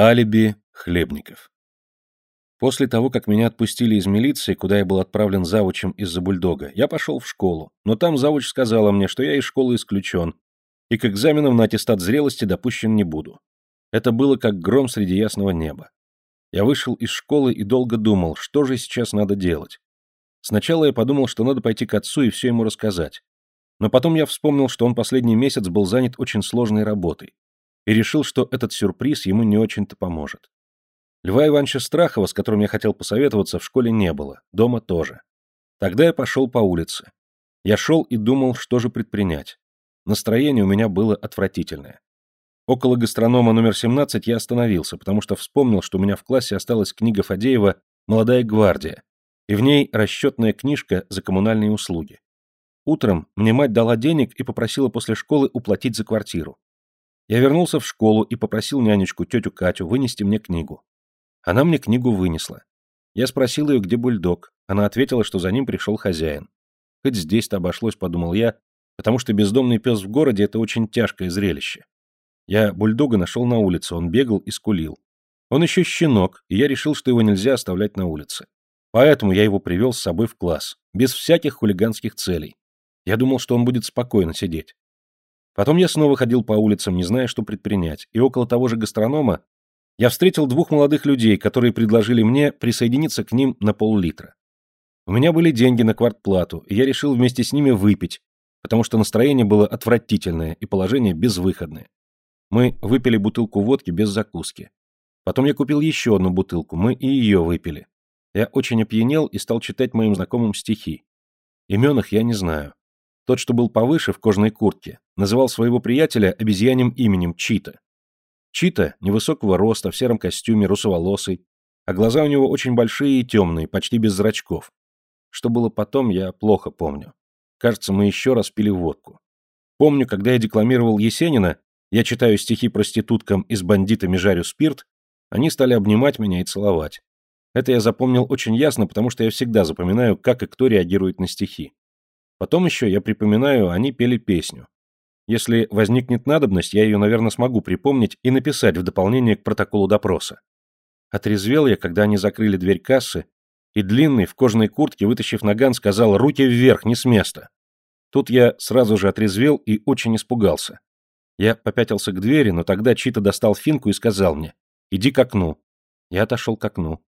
Алиби Хлебников. После того, как меня отпустили из милиции, куда я был отправлен завучем из-за бульдога, я пошел в школу, но там завуч сказала мне, что я из школы исключен, и к экзаменам на аттестат зрелости допущен не буду. Это было как гром среди ясного неба. Я вышел из школы и долго думал, что же сейчас надо делать. Сначала я подумал, что надо пойти к отцу и все ему рассказать. Но потом я вспомнил, что он последний месяц был занят очень сложной работой и решил, что этот сюрприз ему не очень-то поможет. Льва Ивановича Страхова, с которым я хотел посоветоваться, в школе не было, дома тоже. Тогда я пошел по улице. Я шел и думал, что же предпринять. Настроение у меня было отвратительное. Около гастронома номер 17 я остановился, потому что вспомнил, что у меня в классе осталась книга Фадеева «Молодая гвардия», и в ней расчетная книжка за коммунальные услуги. Утром мне мать дала денег и попросила после школы уплатить за квартиру. Я вернулся в школу и попросил нянечку, тетю Катю, вынести мне книгу. Она мне книгу вынесла. Я спросил ее, где бульдог. Она ответила, что за ним пришел хозяин. Хоть здесь-то обошлось, подумал я, потому что бездомный пес в городе — это очень тяжкое зрелище. Я бульдога нашел на улице, он бегал и скулил. Он еще щенок, и я решил, что его нельзя оставлять на улице. Поэтому я его привел с собой в класс, без всяких хулиганских целей. Я думал, что он будет спокойно сидеть. Потом я снова ходил по улицам, не зная, что предпринять, и около того же гастронома я встретил двух молодых людей, которые предложили мне присоединиться к ним на пол-литра. У меня были деньги на квартплату, и я решил вместе с ними выпить, потому что настроение было отвратительное и положение безвыходное. Мы выпили бутылку водки без закуски. Потом я купил еще одну бутылку, мы и ее выпили. Я очень опьянел и стал читать моим знакомым стихи. Имен их я не знаю. Тот, что был повыше, в кожаной куртке, называл своего приятеля обезьяним именем Чита. Чита, невысокого роста, в сером костюме, русоволосый, а глаза у него очень большие и темные, почти без зрачков. Что было потом, я плохо помню. Кажется, мы еще раз пили водку. Помню, когда я декламировал Есенина, я читаю стихи проституткам и с бандитами жарю спирт, они стали обнимать меня и целовать. Это я запомнил очень ясно, потому что я всегда запоминаю, как и кто реагирует на стихи. Потом еще, я припоминаю, они пели песню. Если возникнет надобность, я ее, наверное, смогу припомнить и написать в дополнение к протоколу допроса. Отрезвел я, когда они закрыли дверь кассы, и длинный в кожаной куртке, вытащив наган, сказал «руки вверх, не с места». Тут я сразу же отрезвел и очень испугался. Я попятился к двери, но тогда Чита достал финку и сказал мне «иди к окну». Я отошел к окну.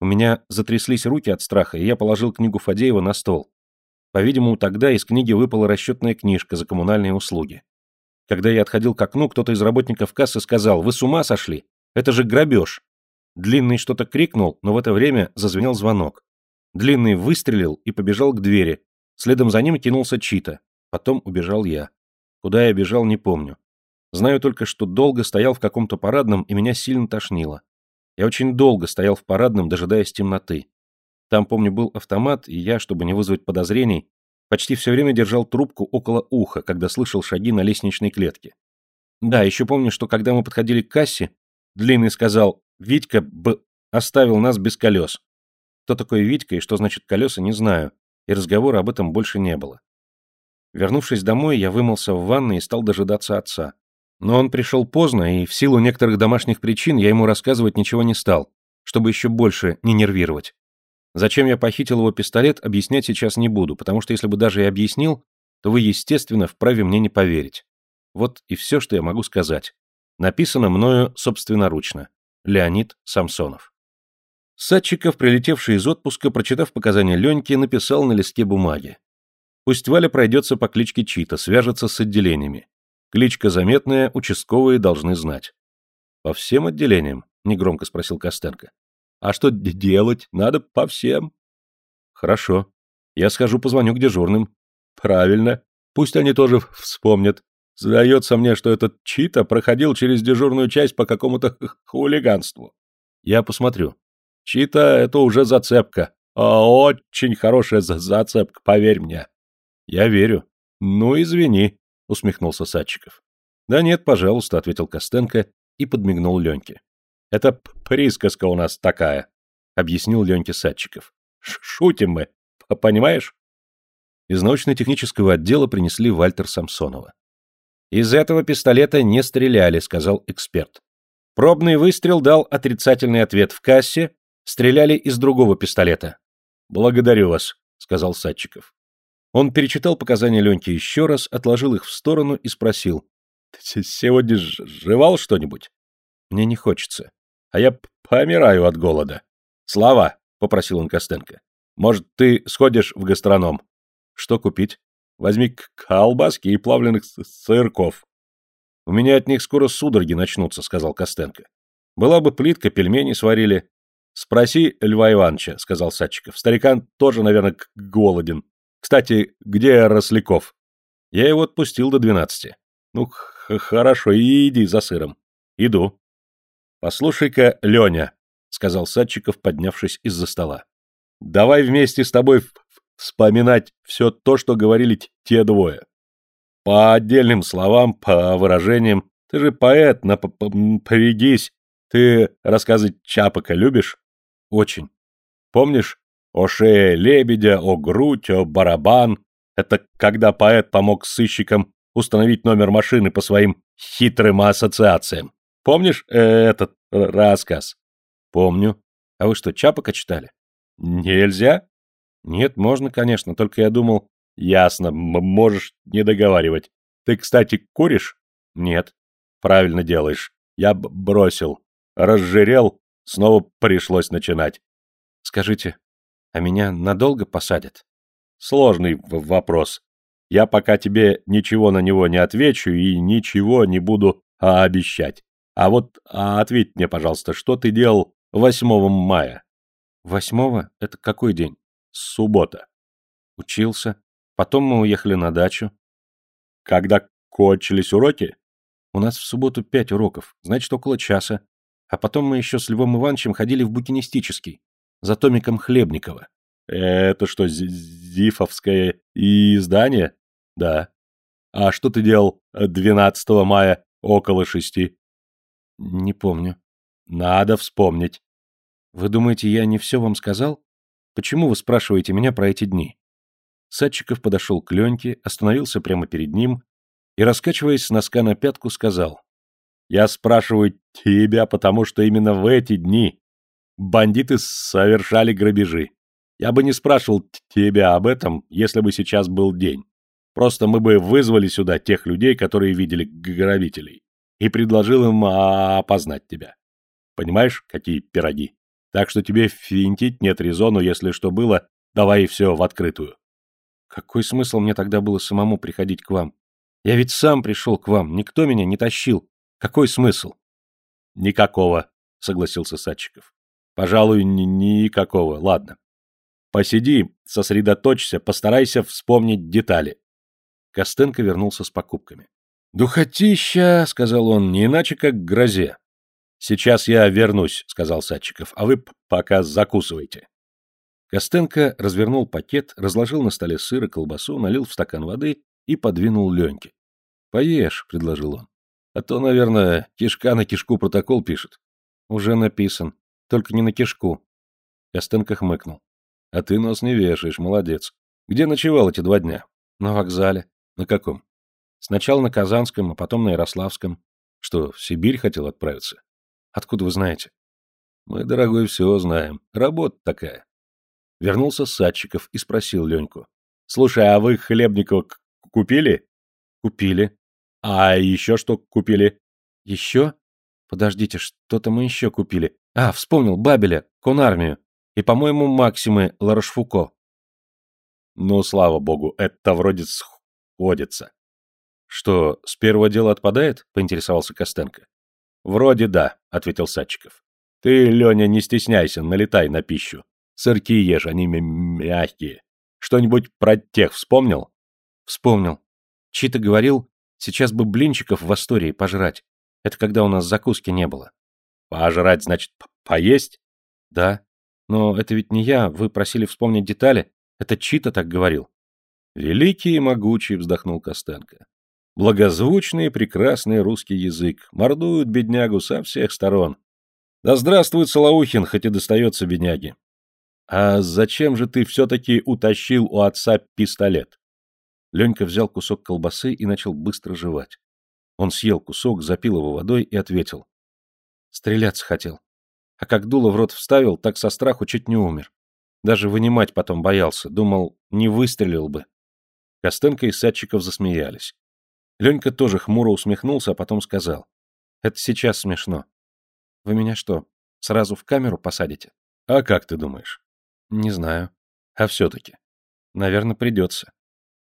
У меня затряслись руки от страха, и я положил книгу Фадеева на стол. По-видимому, тогда из книги выпала расчетная книжка за коммунальные услуги. Когда я отходил к окну, кто-то из работников кассы сказал, «Вы с ума сошли? Это же грабеж!» Длинный что-то крикнул, но в это время зазвенел звонок. Длинный выстрелил и побежал к двери. Следом за ним кинулся Чита. Потом убежал я. Куда я бежал, не помню. Знаю только, что долго стоял в каком-то парадном, и меня сильно тошнило. Я очень долго стоял в парадном, дожидаясь темноты. Там, помню, был автомат, и я, чтобы не вызвать подозрений, почти все время держал трубку около уха, когда слышал шаги на лестничной клетке. Да, еще помню, что когда мы подходили к кассе, Длинный сказал «Витька б... оставил нас без колес». Кто такой Витька и что значит колеса, не знаю, и разговора об этом больше не было. Вернувшись домой, я вымылся в ванной и стал дожидаться отца. Но он пришел поздно, и в силу некоторых домашних причин я ему рассказывать ничего не стал, чтобы еще больше не нервировать. Зачем я похитил его пистолет, объяснять сейчас не буду, потому что если бы даже и объяснил, то вы, естественно, вправе мне не поверить. Вот и все, что я могу сказать. Написано мною собственноручно. Леонид Самсонов. Садчиков, прилетевший из отпуска, прочитав показания Леньки, написал на листке бумаги. Пусть Валя пройдется по кличке Чита, свяжется с отделениями. Кличка заметная, участковые должны знать. По всем отделениям? Негромко спросил Костенко. А что делать? Надо по всем. Хорошо. Я схожу, позвоню к дежурным. Правильно. Пусть они тоже вспомнят. Сдается мне, что этот Чита проходил через дежурную часть по какому-то хулиганству. Я посмотрю. Чита — это уже зацепка. А очень хорошая зацепка, поверь мне. Я верю. Ну, извини, усмехнулся Садчиков. Да нет, пожалуйста, ответил Костенко и подмигнул Леньке. Это присказка у нас такая, объяснил Леньке Садчиков. Шутим мы, понимаешь? Из научно-технического отдела принесли Вальтер Самсонова. Из этого пистолета не стреляли, сказал эксперт. Пробный выстрел дал отрицательный ответ в кассе, стреляли из другого пистолета. «Благодарю вас», — сказал Садчиков. Он перечитал показания Леньки еще раз, отложил их в сторону и спросил. «Ты сегодня жевал что-нибудь?» «Мне не хочется. А я помираю от голода». «Слава», — попросил он Костенко, — «может, ты сходишь в гастроном?» «Что купить?» «Возьми колбаски и плавленых сырков». «У меня от них скоро судороги начнутся», — сказал Костенко. «Была бы плитка, пельмени сварили». «Спроси Льва Ивановича», — сказал Садчиков. «Старикан тоже, наверное, голоден. Кстати, где Росляков?» «Я его отпустил до двенадцати». «Ну, хорошо, иди за сыром». «Иду». «Послушай-ка, Леня», — сказал Садчиков, поднявшись из-за стола. «Давай вместе с тобой вспоминать все то, что говорили те двое. По отдельным словам, по выражениям. Ты же поэт, напрягись. Ты рассказы Чапака любишь? Очень. Помнишь? О шее лебедя, о грудь, о барабан. Это когда поэт помог сыщикам установить номер машины по своим хитрым ассоциациям. Помнишь э, этот рассказ? Помню. А вы что, Чапака читали? Нельзя? Нет, можно, конечно, только я думал... Ясно, можешь не договаривать. Ты, кстати, куришь? Нет. Правильно делаешь. Я бросил. Разжирел, снова пришлось начинать. Скажите, а меня надолго посадят? Сложный вопрос. Я пока тебе ничего на него не отвечу и ничего не буду а, обещать. А вот а ответь мне, пожалуйста, что ты делал 8 мая? Восьмого? Это какой день? Суббота. Учился. Потом мы уехали на дачу. Когда кончились уроки? У нас в субботу пять уроков, значит, около часа. А потом мы еще с Львом Ивановичем ходили в букинистический, за томиком Хлебникова. Это что, зифовское издание? Да. А что ты делал 12 мая около шести? Не помню. Надо вспомнить. Вы думаете, я не все вам сказал? Почему вы спрашиваете меня про эти дни? Садчиков подошел к Леньке, остановился прямо перед ним и, раскачиваясь с носка на пятку, сказал. «Я спрашиваю тебя, потому что именно в эти дни бандиты совершали грабежи. Я бы не спрашивал тебя об этом, если бы сейчас был день. Просто мы бы вызвали сюда тех людей, которые видели грабителей, и предложил им опознать тебя. Понимаешь, какие пироги? Так что тебе финтить нет резону, если что было, давай все в открытую. Какой смысл мне тогда было самому приходить к вам? Я ведь сам пришел к вам, никто меня не тащил. Какой смысл? Никакого, согласился Садчиков. Пожалуй, ни никакого. Ладно. Посиди, сосредоточься, постарайся вспомнить детали. Костенко вернулся с покупками. «Духотища», — сказал он, — «не иначе, как к грозе. «Сейчас я вернусь», — сказал Садчиков, — «а вы пока закусывайте». Костенко развернул пакет, разложил на столе сыр и колбасу, налил в стакан воды и подвинул Леньке. «Поешь», — предложил он. «А то, наверное, кишка на кишку протокол пишет». «Уже написан. Только не на кишку». Костенко хмыкнул. «А ты нос не вешаешь, молодец. Где ночевал эти два дня?» «На вокзале». «На каком?» «Сначала на Казанском, а потом на Ярославском». «Что, в Сибирь хотел отправиться?» Откуда вы знаете? Мы, дорогой, все знаем. Работа такая. Вернулся Садчиков и спросил Леньку. Слушай, а вы Хлебникова купили? Купили. А еще что купили? Еще? Подождите, что-то мы еще купили. А, вспомнил, Бабеля, конармию. И, по-моему, Максимы Ларошфуко. Ну, слава богу, это вроде сходится. Что, с первого дела отпадает? Поинтересовался Костенко. «Вроде да», — ответил Садчиков. «Ты, Леня, не стесняйся, налетай на пищу. Сырки ешь, они мягкие. Что-нибудь про тех вспомнил?» «Вспомнил. Чита говорил, сейчас бы блинчиков в Астории пожрать. Это когда у нас закуски не было». «Пожрать, значит, поесть?» «Да. Но это ведь не я, вы просили вспомнить детали. Это Чита так говорил». «Великий и могучий», — вздохнул Костенко. Благозвучный и прекрасный русский язык. Мордуют беднягу со всех сторон. Да здравствует Солоухин, хоть и достается бедняге. А зачем же ты все-таки утащил у отца пистолет? Ленька взял кусок колбасы и начал быстро жевать. Он съел кусок, запил его водой и ответил. Стреляться хотел. А как дуло в рот вставил, так со страху чуть не умер. Даже вынимать потом боялся, думал, не выстрелил бы. Костенко и Садчиков засмеялись. Ленька тоже хмуро усмехнулся, а потом сказал. Это сейчас смешно. Вы меня что, сразу в камеру посадите? А как ты думаешь? Не знаю. А все-таки. Наверное, придется.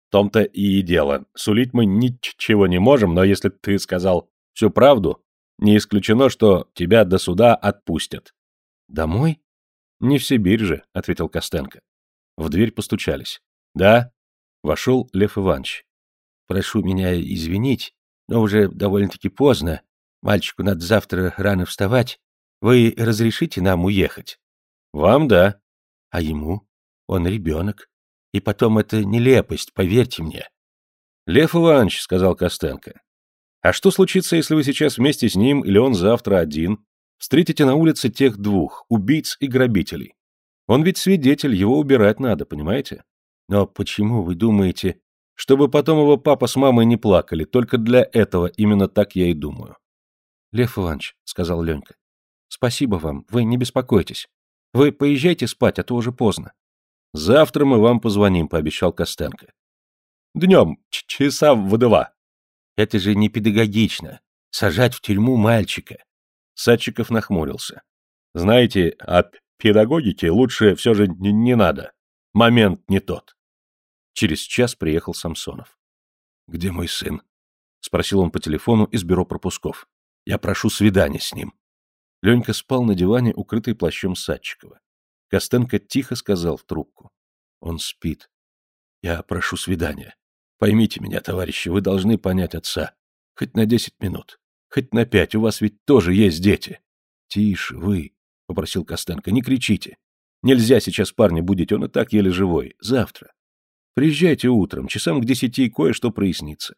В том-то и дело. Сулить мы ничего не можем, но если ты сказал всю правду, не исключено, что тебя до суда отпустят. Домой? Не в Сибирь же, ответил Костенко. В дверь постучались. Да? Вошел Лев Иванович. Прошу меня извинить, но уже довольно-таки поздно. Мальчику надо завтра рано вставать. Вы разрешите нам уехать? Вам да. А ему? Он ребенок. И потом это нелепость, поверьте мне. Лев Иванович, сказал Костенко, а что случится, если вы сейчас вместе с ним или он завтра один встретите на улице тех двух, убийц и грабителей? Он ведь свидетель, его убирать надо, понимаете? Но почему вы думаете, чтобы потом его папа с мамой не плакали? Только для этого именно так я и думаю. Лев Иванович, сказал Ленька, спасибо вам, вы не беспокойтесь. Вы поезжайте спать, а то уже поздно. Завтра мы вам позвоним, пообещал Костенко. Днем, часа в два. Это же не педагогично. Сажать в тюрьму мальчика. Садчиков нахмурился. Знаете, о педагогике лучше все же не, не надо. Момент не тот. Через час приехал Самсонов. «Где мой сын?» — спросил он по телефону из бюро пропусков. «Я прошу свидания с ним». Ленька спал на диване, укрытый плащом Садчикова. Костенко тихо сказал в трубку. «Он спит. Я прошу свидания. Поймите меня, товарищи, вы должны понять отца. Хоть на десять минут, хоть на пять, у вас ведь тоже есть дети. Тише вы, — попросил Костенко, — не кричите. Нельзя сейчас парня будить, он и так еле живой. Завтра. Приезжайте утром, часам к десяти кое-что прояснится.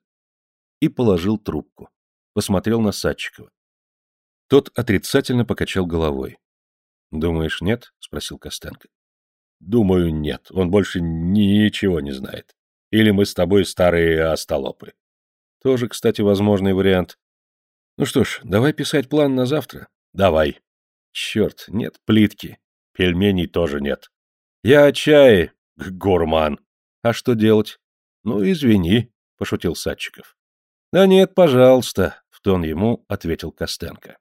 И положил трубку. Посмотрел на Садчикова. Тот отрицательно покачал головой. «Думаешь, нет?» — спросил Костенко. «Думаю, нет. Он больше ничего не знает. Или мы с тобой старые остолопы. Тоже, кстати, возможный вариант. Ну что ж, давай писать план на завтра. Давай. Черт, нет плитки. Пельменей тоже нет. Я чай, гурман. А что делать? Ну, извини, пошутил Садчиков. Да нет, пожалуйста, в тон ему ответил Костенко.